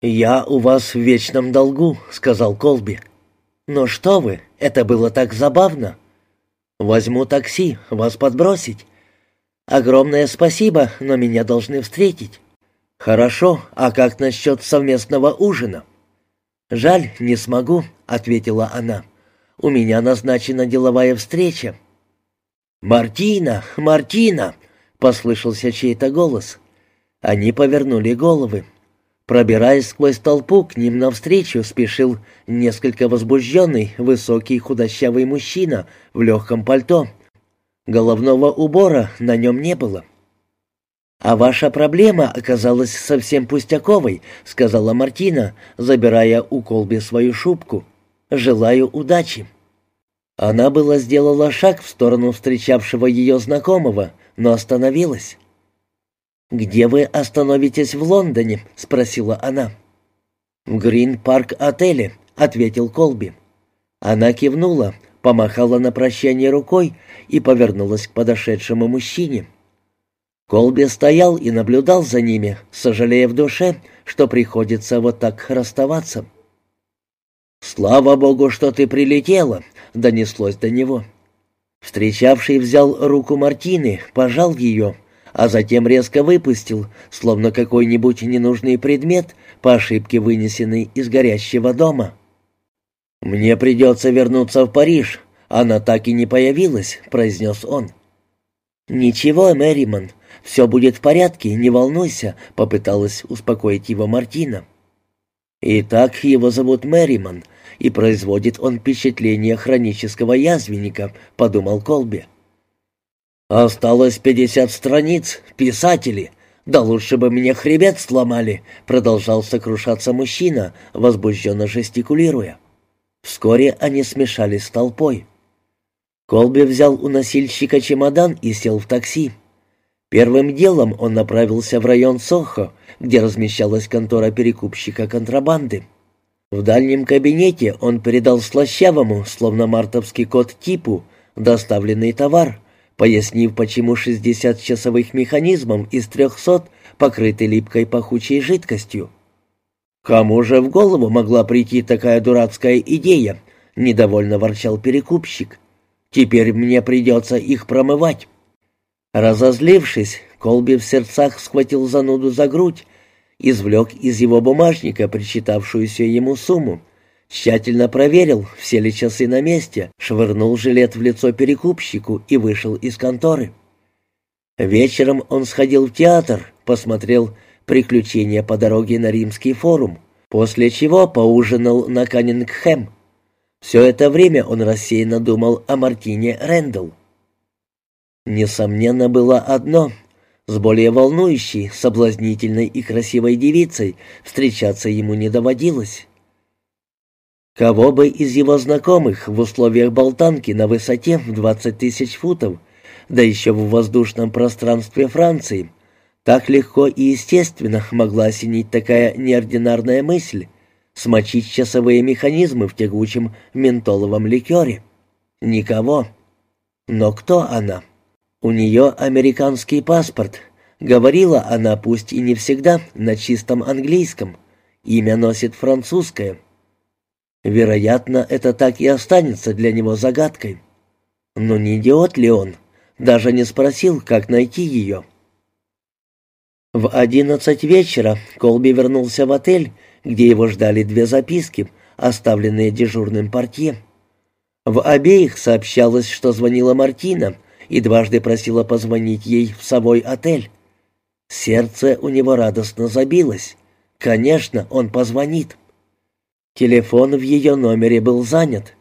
«Я у вас в вечном долгу», — сказал Колби. «Но что вы, это было так забавно. Возьму такси, вас подбросить. Огромное спасибо, но меня должны встретить». «Хорошо, а как насчет совместного ужина?» «Жаль, не смогу», — ответила она. «У меня назначена деловая встреча». «Мартина! Мартина!» — послышался чей-то голос. Они повернули головы. Пробираясь сквозь толпу, к ним навстречу спешил несколько возбужденный, высокий худощавый мужчина в легком пальто. Головного убора на нем не было. «А ваша проблема оказалась совсем пустяковой», — сказала Мартина, забирая у Колби свою шубку. «Желаю удачи». Она была сделала шаг в сторону встречавшего ее знакомого, но остановилась. «Где вы остановитесь в Лондоне?» — спросила она. «В Грин-парк-отеле», — ответил Колби. Она кивнула, помахала на прощание рукой и повернулась к подошедшему мужчине. Колби стоял и наблюдал за ними, сожалея в душе, что приходится вот так расставаться. «Слава богу, что ты прилетела!» — донеслось до него. Встречавший взял руку Мартины, пожал ее, а затем резко выпустил, словно какой-нибудь ненужный предмет, по ошибке вынесенный из горящего дома. «Мне придется вернуться в Париж. Она так и не появилась», — произнес он. «Ничего, Мэриман, все будет в порядке, не волнуйся», — попыталась успокоить его Мартина. «Итак, его зовут Мэриман, и производит он впечатление хронического язвенника», — подумал Колби. «Осталось пятьдесят страниц, писатели. Да лучше бы мне хребет сломали», — продолжал сокрушаться мужчина, возбужденно жестикулируя. Вскоре они смешались с толпой. Колби взял у носильщика чемодан и сел в такси. Первым делом он направился в район Сохо, где размещалась контора перекупщика контрабанды. В дальнем кабинете он передал слащавому, словно мартовский кот типу, доставленный товар, пояснив, почему 60 часовых механизмов из 300 покрыты липкой пахучей жидкостью. «Кому же в голову могла прийти такая дурацкая идея?» — недовольно ворчал перекупщик. «Теперь мне придется их промывать». Разозлившись, Колби в сердцах схватил зануду за грудь, извлек из его бумажника причитавшуюся ему сумму, тщательно проверил, все ли часы на месте, швырнул жилет в лицо перекупщику и вышел из конторы. Вечером он сходил в театр, посмотрел «Приключения по дороге на Римский форум», после чего поужинал на Каннингхэм. Все это время он рассеянно думал о Мартине Рэндалл. Несомненно, было одно — с более волнующей, соблазнительной и красивой девицей встречаться ему не доводилось. Кого бы из его знакомых в условиях болтанки на высоте в 20 тысяч футов, да еще в воздушном пространстве Франции, так легко и естественно могла осенить такая неординарная мысль — смочить часовые механизмы в тягучем ментоловом ликере? Никого. Но кто она? У нее американский паспорт. Говорила она, пусть и не всегда, на чистом английском. Имя носит французское. Вероятно, это так и останется для него загадкой. Но не идиот ли он? Даже не спросил, как найти ее. В одиннадцать вечера Колби вернулся в отель, где его ждали две записки, оставленные дежурным портье. В обеих сообщалось, что звонила Мартина — и дважды просила позвонить ей в собой отель. Сердце у него радостно забилось. Конечно, он позвонит. Телефон в ее номере был занят.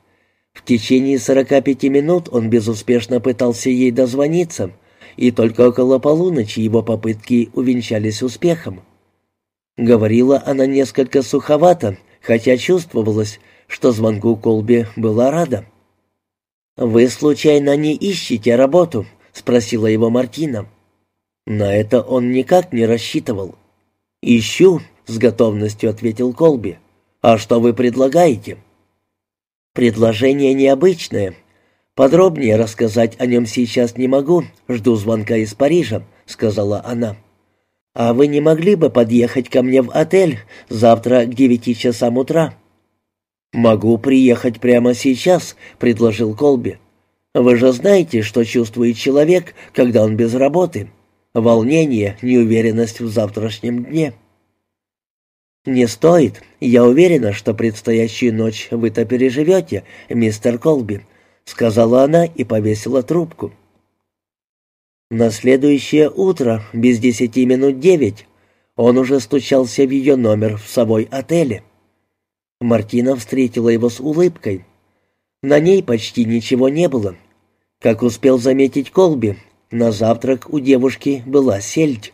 В течение 45 минут он безуспешно пытался ей дозвониться, и только около полуночи его попытки увенчались успехом. Говорила она несколько суховато, хотя чувствовалось, что звонку Колби была рада. «Вы, случайно, не ищете работу?» — спросила его Мартина. На это он никак не рассчитывал. «Ищу», — с готовностью ответил Колби. «А что вы предлагаете?» «Предложение необычное. Подробнее рассказать о нем сейчас не могу. Жду звонка из Парижа», — сказала она. «А вы не могли бы подъехать ко мне в отель завтра к девяти часам утра?» «Могу приехать прямо сейчас», — предложил Колби. «Вы же знаете, что чувствует человек, когда он без работы. Волнение, неуверенность в завтрашнем дне». «Не стоит. Я уверена, что предстоящую ночь вы-то переживете, мистер Колби», — сказала она и повесила трубку. На следующее утро, без десяти минут девять, он уже стучался в ее номер в совой отеле. Мартина встретила его с улыбкой. На ней почти ничего не было. Как успел заметить Колби, на завтрак у девушки была сельдь.